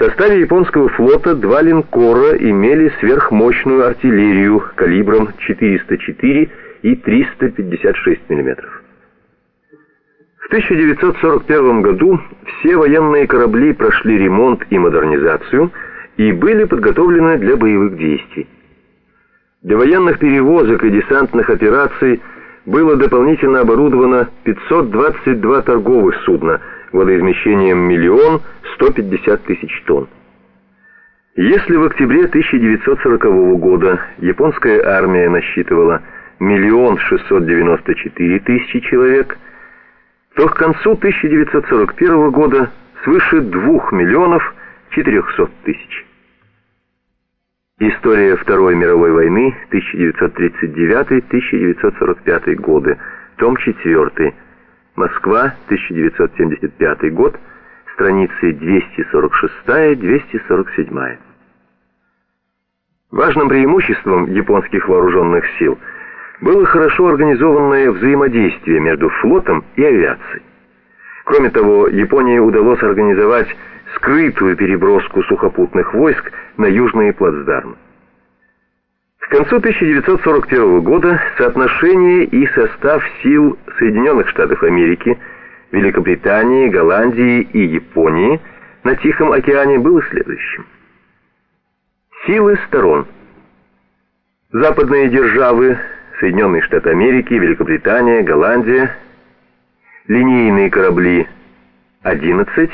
В составе японского флота два линкора имели сверхмощную артиллерию калибром 404 и 356 мм. В 1941 году все военные корабли прошли ремонт и модернизацию и были подготовлены для боевых действий. Для военных перевозок и десантных операций было дополнительно оборудовано 522 торговых судна водоизмещением миллион 150 тысяч тонн. Если в октябре 1940 года японская армия насчитывала миллион 694 тысячи человек, то к концу 1941 года свыше 2 миллионов 400 тысяч. История Второй мировой войны 1939-1945 годы. Том 4. Москва, 1975 год. Страницы 246-247. Важным преимуществом японских вооруженных сил было хорошо организованное взаимодействие между флотом и авиацией. Кроме того, Японии удалось организовать скрытую переброску сухопутных войск на южные плацдармы. К концу 1941 года соотношение и состав сил Соединенных Штатов Америки, Великобритании, Голландии и Японии на Тихом океане было следующим. Силы сторон. Западные державы, Соединенные Штаты Америки, Великобритания, Голландия, линейные корабли 11,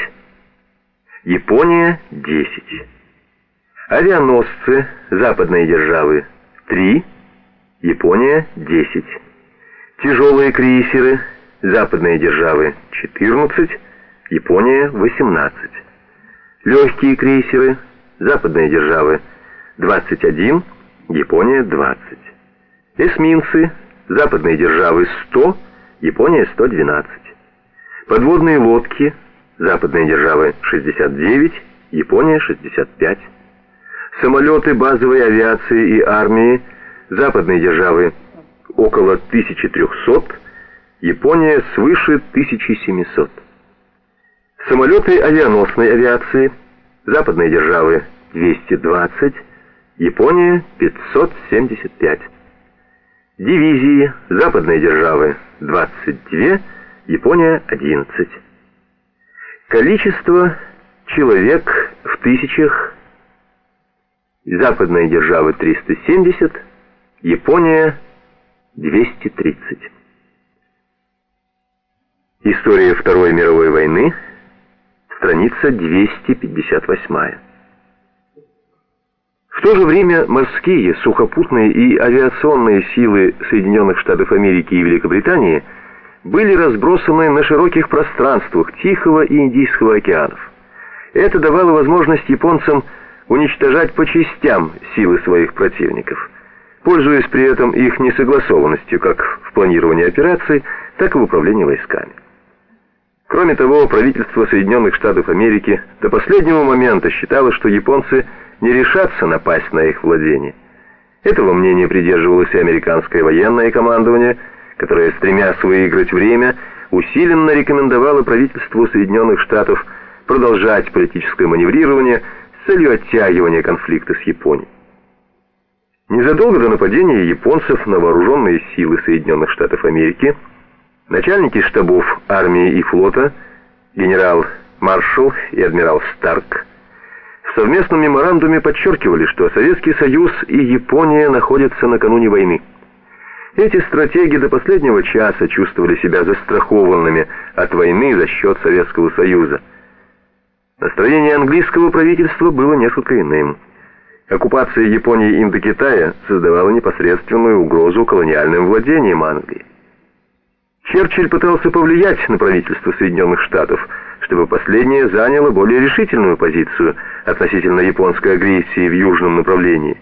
Япония 10. Авианосцы западные державы 3, Япония 10. Тяжелые крейсеры западные державы 14, Япония 18. Легкие крейсеры западные державы 21, Япония 20. Эсминцы западные державы 100, Япония 112. Подводные лодки западные державы 69, Япония 65. Самолеты базовой авиации и армии западные державы около 1300, Япония свыше 1700. Самолеты авианосной авиации западные державы 220, Япония 575. Дивизии западные державы 22, Япония 11. Количество человек в тысячах. Западные державы 370, Япония 230. История Второй мировой войны, страница 258. В то же время морские, сухопутные и авиационные силы Соединенных Штатов Америки и Великобритании – были разбросаны на широких пространствах Тихого и Индийского океанов. Это давало возможность японцам уничтожать по частям силы своих противников, пользуясь при этом их несогласованностью как в планировании операций, так и в управлении войсками. Кроме того, правительство Соединенных Штатов Америки до последнего момента считало, что японцы не решатся напасть на их владение. Этого мнения придерживалось и американское военное командование – которая, стремясь выиграть время, усиленно рекомендовала правительству Соединенных Штатов продолжать политическое маневрирование с целью оттягивания конфликта с Японией. Незадолго до нападения японцев на вооруженные силы Соединенных Штатов Америки начальники штабов армии и флота генерал Маршалл и адмирал Старк в совместном меморандуме подчеркивали, что Советский Союз и Япония находятся накануне войны. Эти стратеги до последнего часа чувствовали себя застрахованными от войны за счет Советского Союза. Настроение английского правительства было несколько иным. Оккупация Японии Индокитая создавала непосредственную угрозу колониальным владениям Англии. Черчилль пытался повлиять на правительство Соединенных Штатов, чтобы последнее заняло более решительную позицию относительно японской агрессии в южном направлении.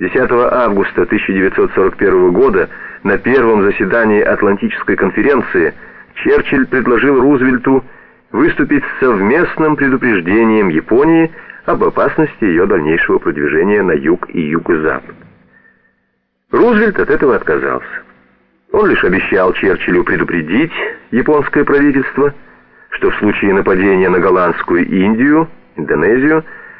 10 августа 1941 года на первом заседании Атлантической конференции Черчилль предложил Рузвельту выступить с совместным предупреждением Японии об опасности ее дальнейшего продвижения на юг и юго-запад. Рузвельт от этого отказался. Он лишь обещал Черчиллю предупредить японское правительство, что в случае нападения на голландскую Индию Индонезию –